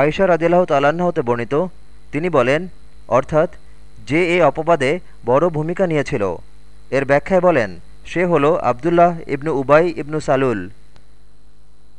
আয়েশা রাজিল্লাহ তাল্লাহ্ন হতে বর্ণিত, তিনি বলেন, অর্থাৎ, যে এ অপবাদে বড় ভূমিকা নিয়েছিল। এর ব্যাখ্যায় বলেন, সে হল আবদুল্লাহ ইবনু উবাই ইবনু সালুল।